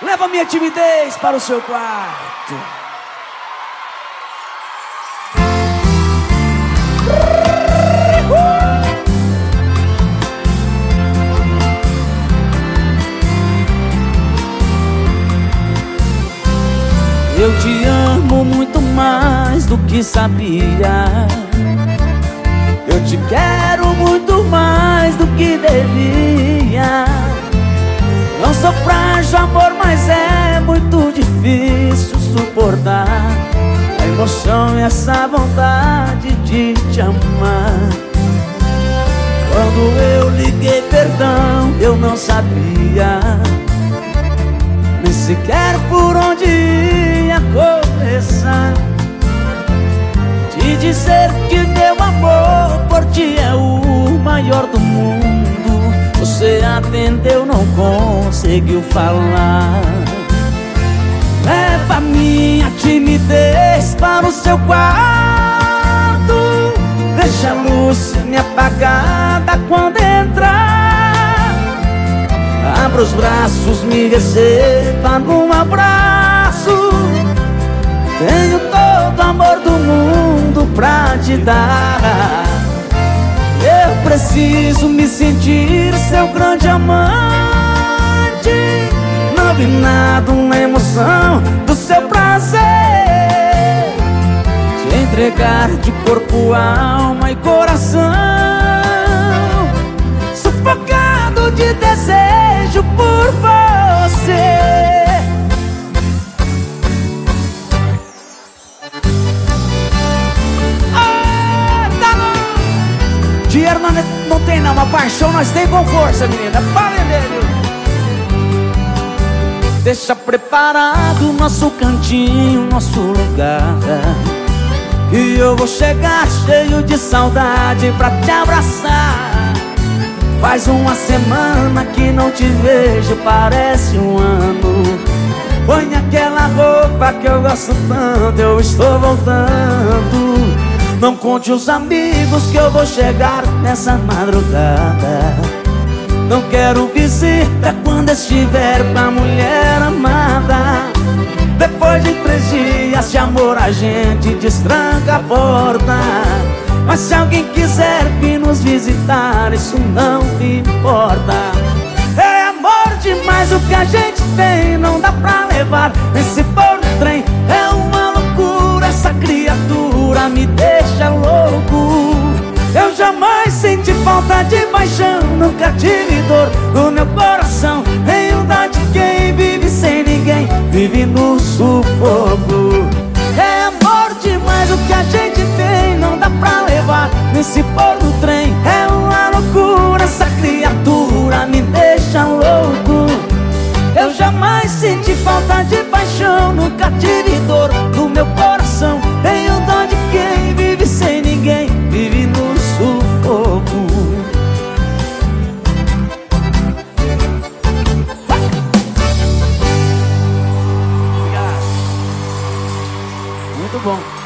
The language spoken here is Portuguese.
Leva minha timidez para o seu quarto. Eu te amo muito mais do que sabia. Eu te quero muito mais do que devia. A emoção e essa vontade de te amar. Quando eu liguei perdão, eu não sabia nem sequer por onde ia começar. Te dizer que meu amor por ti é o maior do mundo. Você atendeu, não conseguiu falar. Minha timidez para o seu quarto. Deixa a luz me apagada quando entrar. Abra os braços, me receba num abraço. Tenho todo o amor do mundo pra te dar. Eu preciso me sentir seu grande amante Nada na emoção do seu prazer Te entregar de corpo, alma e coração Sufocado de desejo por você Dinheiro não, não tem não, uma paixão nós tem com força, menina. Para viu? Deixa preparado nosso cantinho, nosso lugar. E eu vou chegar cheio de saudade pra te abraçar. Faz uma semana que não te vejo, parece um ano. Põe aquela roupa que eu gosto tanto, eu estou voltando. Não conte os amigos que eu vou chegar nessa madrugada Não quero visita quando estiver com a mulher a gente destranca a porta. Mas se alguém quiser vir nos visitar, isso não importa. É amor demais o que a gente tem, não dá pra levar Nesse for trem, é uma loucura essa criatura me deixa louco. Eu jamais senti falta de paixão Nunca tive dor no meu coração. Nem de quem vive sem ninguém Vive no sufoco Se for no trem, é uma loucura Essa criatura me deixa louco. Eu jamais senti falta de paixão Nunca tive dor no meu coração. Tenho dó de quem vive sem ninguém Vive no sufoco. Muito bom.